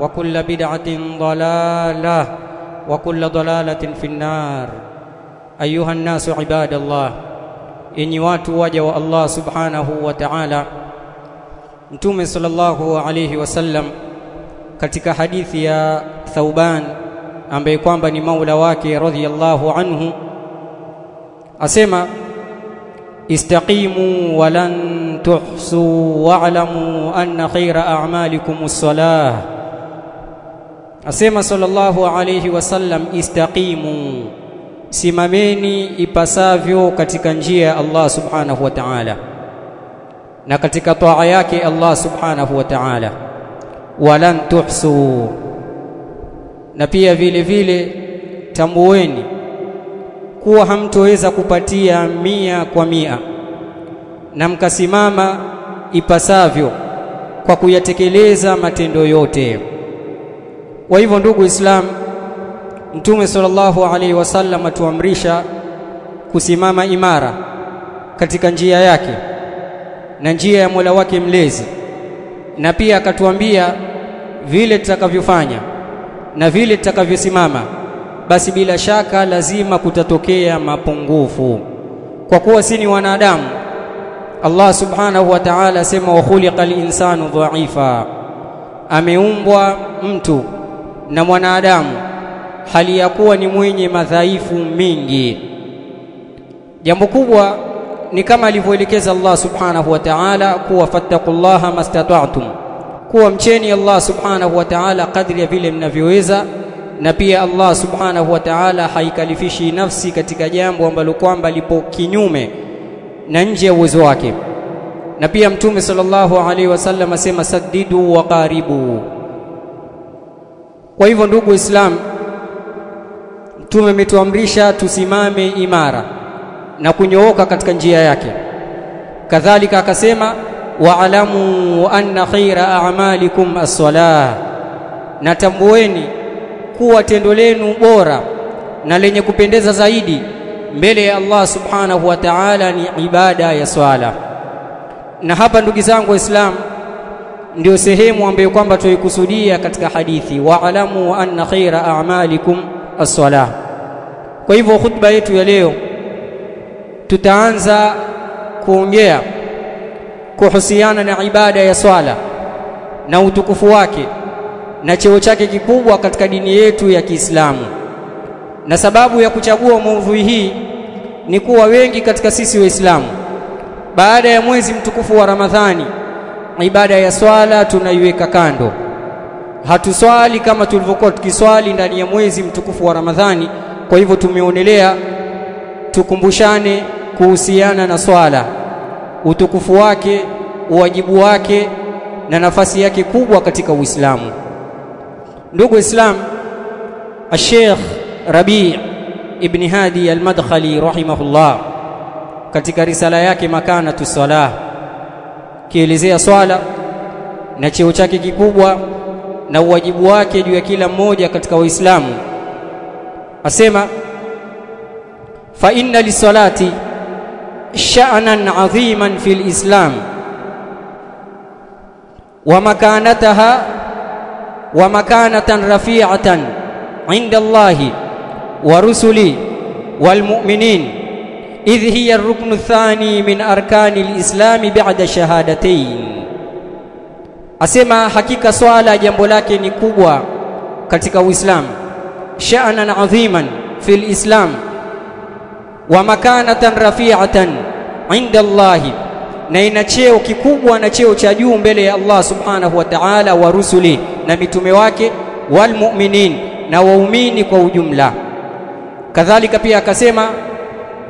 وكل بدعة ضلالة وكل ضلالة في النار. أيها الناس عباد الله إني وات وجو الله سبحانه وتعالى. نتوم صلى الله عليه وسلم كتك حديث يا ثوبان أم بيقوان بني مولا واكي رضي الله عنه. أسيما استقيموا ولن تحصوا واعلموا أن خير أعمالكم الصلاة. Asema sallallahu alayhi wasallam istaqimu simameni ipasavyo katika njia ya Allah subhanahu wa ta'ala na katika toa yake Allah subhanahu wa ta'ala. Walan tuhsu na pia vile vile tambueni kuwa hamtoweza kupatia mia kwa mia na mkasimama ipasavyo kwa kuyatekeleza matendo yote kwa hivyo ndugu Islam Mtume sallallahu alaihi wasallam atuamrisha kusimama imara katika njia yake na njia ya Mola wake mlezi na pia akatuambia vile tutakavyofanya na vile tutakavyosimama basi bila shaka lazima kutatokea mapungufu. Kwa kuwa si ni wanadamu Allah subhanahu wa ta'ala asema wa khuliqal insanu dha'ifa ameumbwa mtu na mwanadamu hali ya kuwa ni mwenye madhaifu mingi. Jambo kubwa ni kama alivyoelekeza Allah subhanahu wa ta'ala kuwa fattaqullaha mastata'tum kuwa mcheni Allah subhanahu wa ta'ala kadri ya vile mnavyoweza na pia Allah subhanahu wa ta'ala haikalifishi nafsi katika jambo ambalo kwamba lipo kinyume na nje ya uwezo wake. Na pia mtume sallallahu alaihi wasallam asema saddidu wa qaribu kwa hivyo ndugu Islam mtume ametuamrisha tusimame imara na kunyooka katika njia yake. Kadhalika akasema wa'lamu anna khaira a'malikum as-salah. Na tambueni kuwa tendo lenu bora na lenye kupendeza zaidi mbele ya Allah subhanahu wa ta'ala ni ibada ya swala. Na hapa ndugu zangu waislamu ndio sehemu ambayo kwamba tuikusudia katika hadithi wa'lamu anna khaira a'malikum as-salah. Kwa hivyo khutba yetu ya leo tutaanza kuongea kuhusiana na ibada ya swala na utukufu wake na cheo chake kikubwa katika dini yetu ya Kiislamu. Na sababu ya kuchagua maudhui hii ni kuwa wengi katika sisi waislamu baada ya mwezi mtukufu wa Ramadhani ibada ya swala tunaiweka kando. Hatuswali kama tulivyokuwa tukiswali ndani ya mwezi mtukufu wa Ramadhani. Kwa hivyo tumeonelea tukumbushane kuhusiana na swala. Utukufu wake uwajibu wake na nafasi yake kubwa katika Uislamu. Ndugu Islam Sheikh Rabi' ibn Hadi al-Madkhali rahimahullah katika risala yake makana tusalah kielezea swala na cheo chake kikubwa na uwajibu wake juu ya kila mmoja katika Waislamu. Asema fa inna lisalati sha'nan 'aziman fil islam wa makanataha wa makanatan rafi'atan 'inda Allahi wa rusuli wal mu'minin idh hiya ar-ruknu ath-thani min arkani al-islam ba'da shahadatayn asema hakika swala jambo lake ni kubwa katika Uislamu sha'nan 'aziman fil islam wa makanatan rafi'atan 'inda Allahi na ina cheo kikubwa na cheo cha juu mbele ya Allah subhanahu wa ta'ala wa rusuli na mitume wake wal mu'minin na waumini kwa ujumla kadhalika pia akasema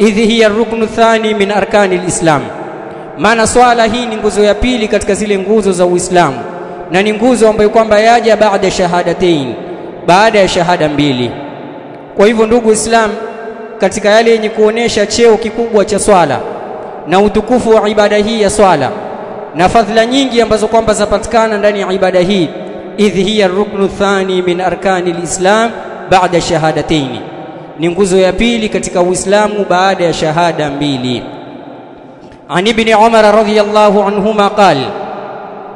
idhi hiya ruknu thani min arkani alislam maana swala hii ni nguzo ya pili katika zile nguzo za Uislamu. Na ni nguzo ambayo kwamba yaja baada ya shahadatain baada ya shahada mbili. Kwa hivyo ndugu Islam katika yale yenye kuonesha cheo kikubwa cha swala na utukufu wa ibada hii ya swala na fadhila nyingi ambazo kwamba zapatikana ndani ya ibada hii idhi hiya ruknu thani min arkani alislam baada shahadataini ni nguzo ya pili katika Uislamu baada ya shahada mbili عن ابن عمر رضي الله عنهما قال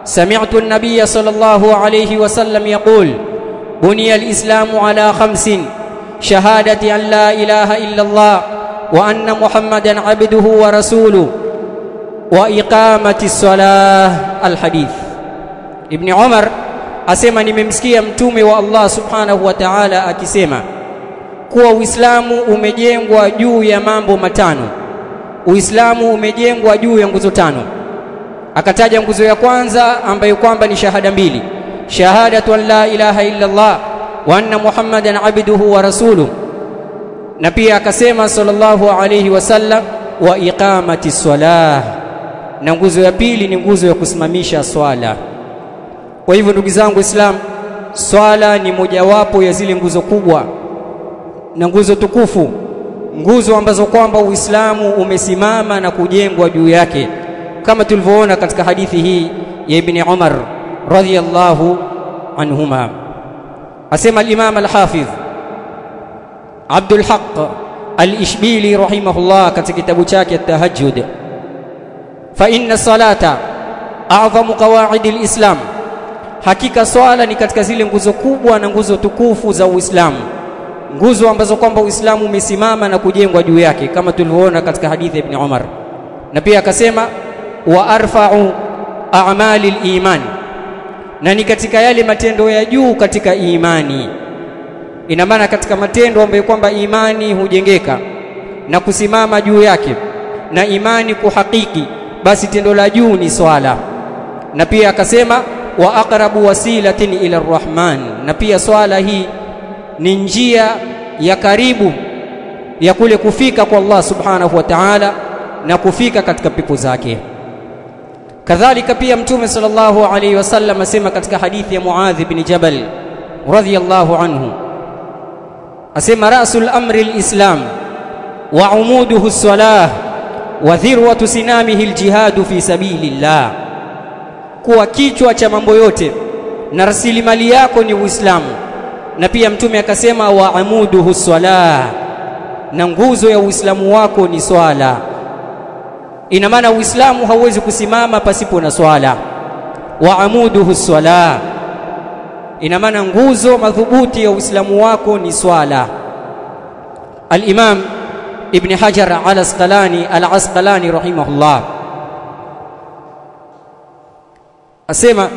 سمعت النبي صلى الله عليه وسلم يقول بني الإسلام على خمس شهادة أن لا إله إلا الله وأن محمدا عبده ورسوله وإقامة الصلاة الحديث ابن عمر asema nimemsikia mtume wa Allah subhanahu wa ta'ala akisema kuwa Uislamu umejengwa juu ya mambo matano. Uislamu umejengwa juu ya nguzo tano. Akataja nguzo ya kwanza ambayo kwamba ni shahada mbili. Shahadatu an la ilaha illa Allah wa anna muhammadan abduhu wa rasulu na pia akasema sallallahu alayhi wasallam wa iqamati salah. Na nguzo ya pili ni nguzo ya kusimamisha swala. Kwa hivyo ndugu zangu Islam swala ni mojawapo ya zile nguzo kubwa na nguzo tukufu nguzo ambazo kwamba Uislamu umesimama na kujengwa juu yake. Kama tulivyoona katika hadithi hii ya Ibn Umar radhiyallahu anhuma. Asema al-Imam al-Hafidh Abdul Haq al-Ishbili rahimahullah katika kitabu chake at-Tahajjud. Fa inna salata a'zamu qawaid al-Islam. Hakika swala ni katika zile nguzo kubwa na nguzo tukufu za Uislamu nguzo ambazo kwamba Uislamu umesimama na kujengwa juu yake kama tulivyoona katika hadithi ya Ibn Umar. Na pia akasema wa arfa'u a'mali al-iman. Na ni katika yale matendo ya juu katika imani. Ina maana katika matendo ambayo kwamba imani hujengeka na kusimama juu yake na imani kuhakiki basi tendo la juu ni swala. Na pia akasema wa aqrabu wasilatin ila arrahman. Na pia swala hii ni njia ya karibu ya kule kufika kwa Allah subhanahu wa ta'ala na kufika katika pepo zake. Kadhalika pia mtume sallallahu alayhi wasallam asema katika hadithi ya Muadh bin Jabal radhiyallahu anhu asema rasul amri alislam wa umuduhu as-salah wa dhirwatu sinamihi aljihadu fi sabilillah. Kuwa kichwa cha mambo yote na rasilimali yako ni Uislamu na pia mtume akasema wa amuduhu swala, na nguzo ya Uislamu wako ni swala. Ina maana Uislamu hauwezi kusimama pasipo na swala. Wa amuduhu swala, ina maana nguzo madhubuti ya Uislamu wako ni swala. al-Imam Ibn Hajar al-Asqalani al-Asqalani rahimahullah asema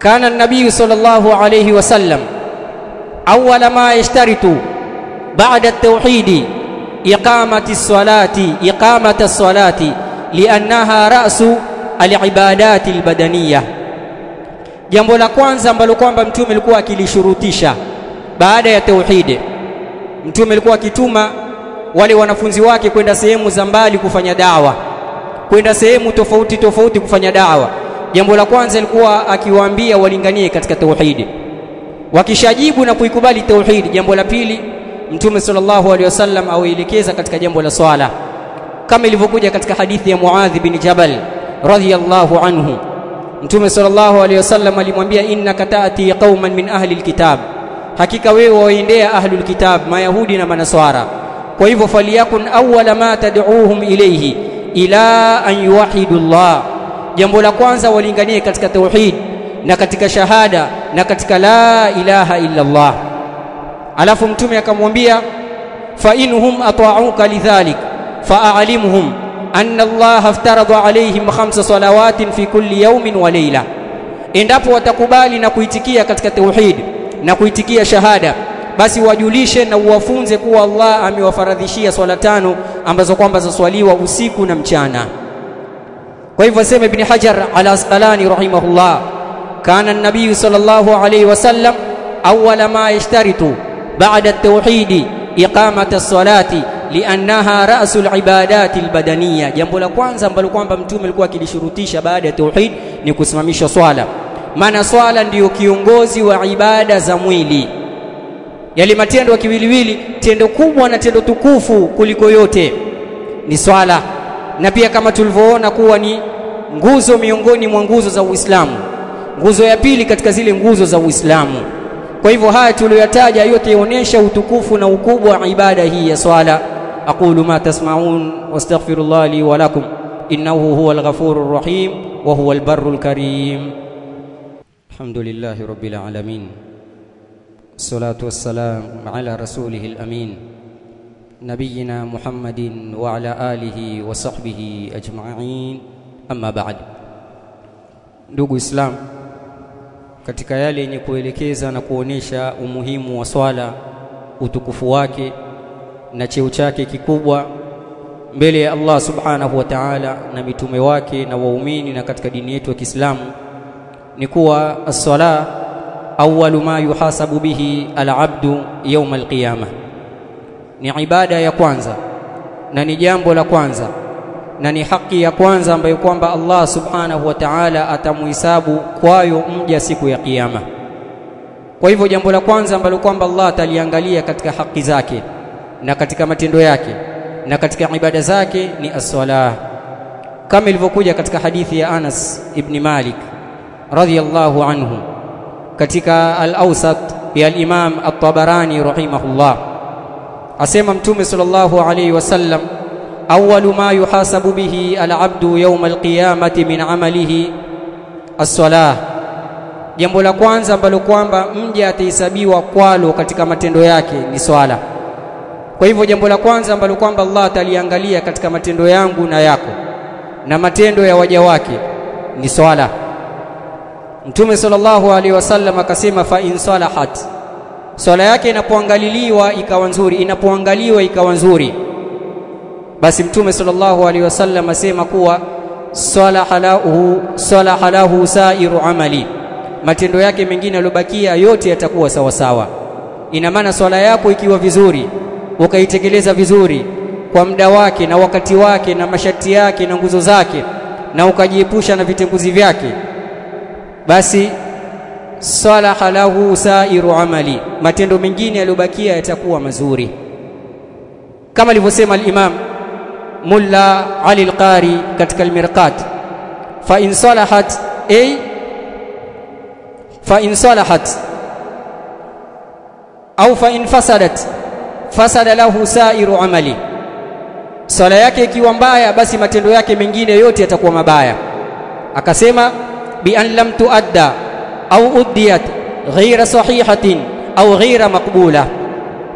كان النبي صلى الله عليه وسلم أول ما يشترط بعد التوحيد إقامة الصلاة إقامة الصلاة لأنها رأس العبادات البدنية jambo la kwanza ambalo kwamba mtume alikuwa akilishurutisha baada ya tauhidi mtume alikuwa akituma wale wanafunzi wake kwenda sehemu za mbali kufanya dawa kwenda sehemu tofauti tofauti kufanya dawa jambo la kwanza alikuwa akiwaambia walinganie katika tauhidi. Wakishajibu na kuikubali tauhidi jambo la pili mtume sallallahu alaihi wasallam auelekeza katika jambo la swala. Kama ilivyokuja katika hadithi ya Muadh bin Jabal radhiyallahu anhu. Mtume sallallahu alaihi wasallam alimwambia innaka taati qauman min ahli alkitab. Hakika wewe waendea ahlul kitab mayahudi na manaswara. Kwa hivyo faliyakun awwala ma tad'uuhum ilayhi ila an yuwahidu Allah jambo la kwanza walinganie katika tauhid na katika shahada na katika la ilaha illa Allah alafu mtume akamwambia fa inhum ata'uka lidhalik fa'alimhum anna Allah aftaradha alayhim khamsa salawatin fi kulli yawmin wa layla. Endapo watakubali na kuitikia katika tauhid na kuitikia shahada basi wajulishe na uwafunze kuwa Allah amewafaradhishia swala tano ambazo kwamba zaswaliwa usiku na mchana kwa hivyo asema ibn Hajar ala asqalani rahimahullah kana an-nabiy sallallahu alayhi wasallam awwala ma yashtaritu ba'da at-tauhid iqamata as-salati liannaha ra'sul ibadati al-badaniyya. Jambo la kwanza ambalo kwamba mtume alikuwa akilishurutisha baada ya tauhid ni kusimamisha swala. Maana swala ndiyo kiongozi wa ibada za mwili. Yale matendo ya kiwiliwili tendo kubwa na tendo tukufu kuliko yote ni swala na pia kama tulivyoona kuwa ni nguzo miongoni mwa nguzo za Uislamu nguzo ya pili katika zile nguzo za Uislamu kwa hivyo haya tuliyoyataja yote yaonesha utukufu na ukubwa wa ibada hii ya swala aqulu ma tasma'un wastaghfirullah li wa lakum innahu huwal ghafurur rahim wa huwal barrul karim alhamdulillahi rabbil alamin الصلاة والسلام على رسوله الأمين نبينا محمد وعلى آله وصحبه أجمعين أما بعد ndugu Islam katika yale yenye kuelekeza na kuonesha umuhimu wa swala utukufu wake na cheo chake kikubwa mbele ya Allah subhanahu wa ta'ala na mitume wake na waumini na katika dini yetu ya Kiislamu ni kuwa as-sala awwalu ma yuhasabu bihi al-abdu yawm al-qiyamah ni ibada ya kwanza na ni jambo la kwanza na ni haki ya kwanza ambayo kwamba Allah subhanahu wa ta'ala atamuhisabu kwayo mja siku ya kiyama. Kwa hivyo jambo la kwanza ambalo kwamba Allah ataliangalia katika haki zake na katika matendo yake na katika ibada zake ni as-salah. Kama ilivyokuja katika hadithi ya Anas ibn Malik radhiyallahu anhu katika al-Awsat ya al-Imam at-Tabarani rahimahullah asema mtume sallallahu alayhi wasallam awwalu ma yuhasabu bihi al'abdu yawm al-qiyamati min amalihi as-salah. Jambo la kwanza ambalo kwamba mja atahesabiwa kwalo katika matendo yake ni swala. Kwa hivyo jambo la kwanza ambalo kwamba Allah ataliangalia katika matendo yangu na yako na matendo ya waja wake ni swala. Mtume sallallahu alaihi wasallam akasema fa in salahat swala yake inapoangaliliwa ikawa nzuri inapoangaliwa ikawa nzuri. Basi Mtume sallallahu alaihi wasallam asema kuwa salaha lahu salaha lahu sairu amali. Matendo yake mengine yaliyobakia yote yatakuwa sawa sawa. Ina maana swala yako ikiwa vizuri ukaitekeleza vizuri kwa muda wake na wakati wake na masharti yake na nguzo zake na ukajiepusha na vitenguzi vyake basi salaha lahu sairu amali. Matendo mengine yaliyobakia yatakuwa mazuri. Kama alivyosema al-Imam Mulla Ali al-Qari katika al-Mirqat fa in salahat ay fa in salahat au fa in fasadat fasada lahu sairu amali. Sala yake ikiwa mbaya basi matendo yake mengine yote yatakuwa mabaya. Akasema bi an lam tuadda au udiyat ghaira sahihatin au ghaira maqbula.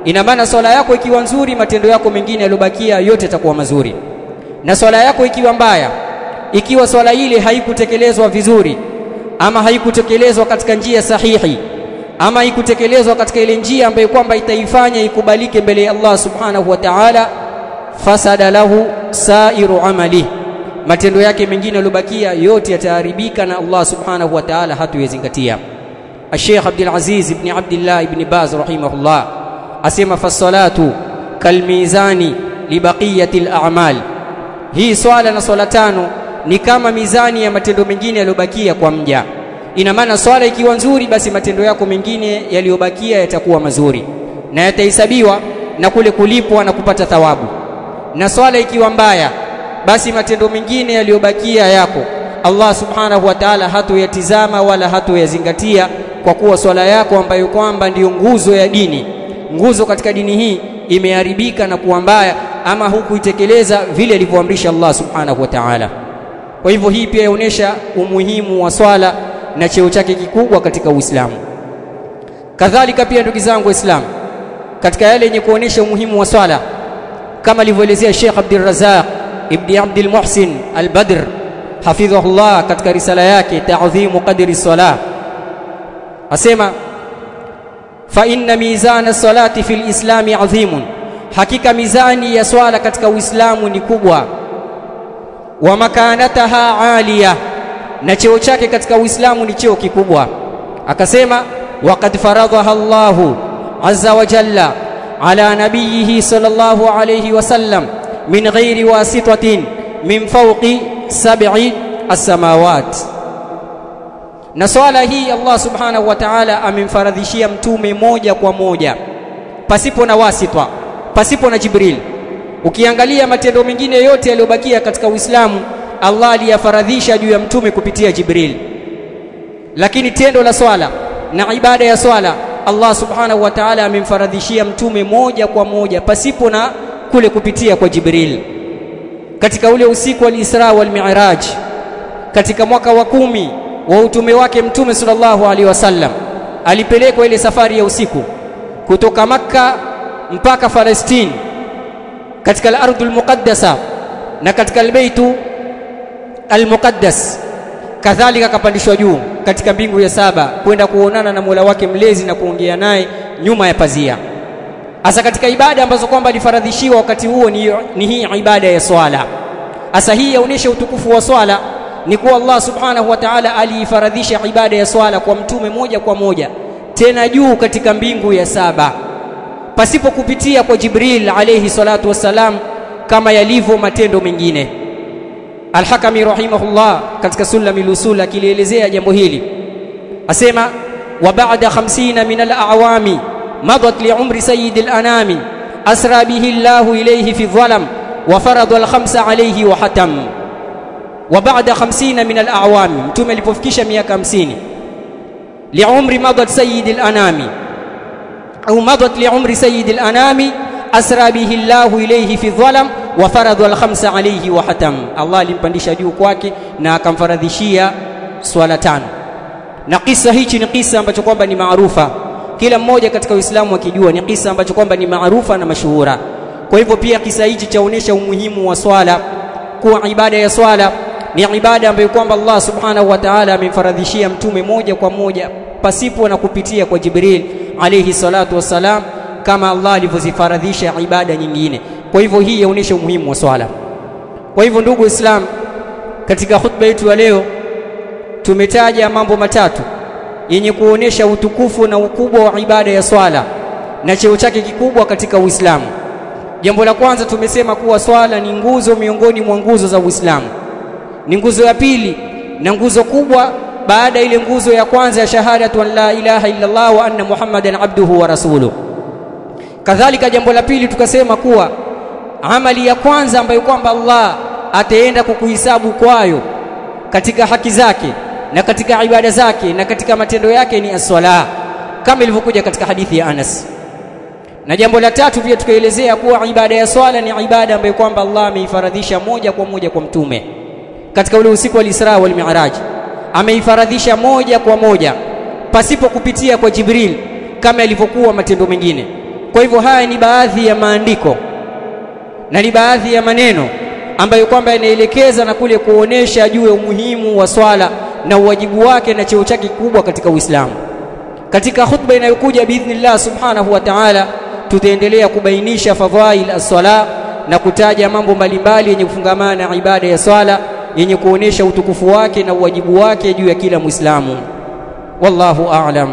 Ina maana swala yako ikiwa nzuri matendo yako mengine yaliyobakia yote yatakuwa mazuri. Na swala yako ikiwa mbaya ikiwa swala ile haikutekelezwa vizuri ama haikutekelezwa katika njia sahihi ama haikutekelezwa katika ile njia ambayo kwamba itaifanya ikubalike mbele ya Allah subhanahu wa ta'ala fasada lahu sairu amali matendo yake mengine yaliyobakia yote yataharibika na Allah subhanahu wa ta'ala hatuyazingatia. Sheikh Abdul Aziz ibn Abdullah ibn Baz rahimahullah asema fasalatu kalmizani libaqiyati al-a'mal hii swala na swala tano ni kama mizani ya matendo mengine yaliyobakia kwa mja. Ina maana swala ikiwa nzuri basi matendo yako mengine yaliyobakia yatakuwa mazuri na yatahesabiwa na kule kulipwa na kupata thawabu. Na swala ikiwa mbaya basi matendo mengine yaliyobakia yako Allah subhanahu wa ta'ala hatoyatizama wala hatoyazingatia kwa kuwa swala yako ambayo kwamba ndiyo nguzo ya dini. Nguzo katika dini hii imeharibika na kuwa mbaya ama hukuitekeleza vile alivyoamrisha Allah subhanahu wa ta'ala. Kwa hivyo hii pia inaonyesha umuhimu wa swala na cheo chake kikubwa katika Uislamu. Kadhalika pia ndugu zangu waislamu katika yale yenye kuonesha umuhimu wa swala kama alivyoelezea Sheikh Abdul Razzaq ibn Abdul Muhsin Al-Badr hafidhahullah katika risala yake ta'dhimu qadri salah. Asema fa inna mizana salati fil islami adhimun. Hakika mizani ya swala katika uislamu ni kubwa. Wa makanataha aliya na cheo chake katika uislamu ni cheo kikubwa. Akasema waqad faradhaha Allahu azza wa jalla ala nabiyhi sallallahu alayhi wasallam min ghairi wasitatin min fawqi sab'i as-samawat. Na swala hii Allah subhanahu wa ta'ala amemfaradhishia mtume moja kwa moja pasipo na wasitwa pasipo na Jibril. Ukiangalia matendo mengine yote yaliyobakia katika Uislamu Allah aliyafaradhisha juu ya mtume kupitia Jibril. Lakini tendo la swala na ibada ya swala Allah subhanahu wa ta'ala amemfaradhishia mtume moja kwa moja pasipo na kule kupitia kwa Jibril. Katika ule usiku wa Isra wal Mi'raj katika mwaka wa kumi wa utume wake mtume sallallahu alaihi wasallam alipelekwa ile safari ya usiku kutoka Makka mpaka Palestine katika al-ardhul muqaddasa na katika al-baitu al-muqaddas kadhalika akapandishwa juu katika mbingu ya saba kwenda kuonana na Mola wake mlezi na kuongea naye nyuma ya pazia hasa katika ibada ambazo kwamba alifaradhishiwa wakati huo ni, ni hii ibada ya swala. Hasa hii yaonesha utukufu wa swala ni kuwa Allah subhanahu wa ta'ala aliifaradhisha ibada ya swala kwa mtume moja kwa moja tena juu katika mbingu ya saba. Pasipo kupitia kwa Jibril alayhi salatu wassalam kama yalivyo matendo mengine. Al-Hakami rahimahullah katika Sulamil Usul akilielezea jambo hili. Asema wa ba'da 50 min al-a'wami madat لعمر سيد sayyidil anami به الله Allah في الظلم وفرض الخمس عليه وحتم. وبعد 50 min al-a'wami mtume alipofikisha miaka 50 li umri madat sayyidil anami au madat li umri sayyidil anami asra bihi Allah ilayhi fi dhalam wa faradhu al-khamsa alayhi wa hatam Allah alimpandisha juu kwake na akamfaradhishia swala tano. Na kisa hichi ni kisa ambacho kwamba ni maarufa kila mmoja katika Uislamu akijua ni kisa ambacho kwamba ni maarufa na mashuhura. Kwa hivyo pia kisa hichi chaonesha umuhimu wa swala kuwa ibada ya swala ni ibada ambayo kwamba Allah subhanahu wa ta'ala amemfaradhishia mtume moja kwa moja pasipo na kupitia kwa Jibril alayhi salatu wassalam kama Allah alivyozifaradhisha ibada nyingine. Kwa hivyo hii yaonesha umuhimu wa swala. Kwa hivyo ndugu Islam katika khutba yetu ya leo tumetaja mambo matatu yenye kuonesha utukufu na ukubwa wa ibada ya swala na cheo chake kikubwa katika Uislamu. Jambo la kwanza tumesema kuwa swala ni nguzo miongoni mwa nguzo za Uislamu. Ni nguzo ya pili na nguzo kubwa baada ile nguzo ya kwanza ya shahadatu an la ilaha illa Allah wa anna Muhammadan abduhu wa rasuluhu. Kadhalika jambo la pili tukasema kuwa amali ya kwanza ambayo kwamba Allah ataenda kukuhisabu kwayo katika haki zake na katika ibada zake na katika matendo yake ni as-sala kama ilivyokuja katika hadithi ya Anas. Na jambo la tatu pia tukaelezea kuwa ibada ya swala ni ibada ambayo kwamba Allah ameifaradhisha moja kwa moja kwa mtume. Katika ule usiku wa Isra wal Mi'raj ameifaradhisha moja kwa moja pasipo kupitia kwa Jibril kama ilivyokuwa matendo mengine. Kwa hivyo haya ni baadhi ya maandiko na ni baadhi ya maneno ambayo kwamba yanaelekeza na kule kuonesha juu ya umuhimu wa swala na uwajibu wake na cheo chake kikubwa katika Uislamu. Katika khutba inayokuja biidhnillah subhanahu wa ta'ala tutaendelea kubainisha fadhail as-sala na kutaja mambo mbalimbali yenye kufungamana na ibada ya swala yenye kuonesha utukufu wake na uwajibu wake juu ya kila Muislamu. Wallahu a'lam.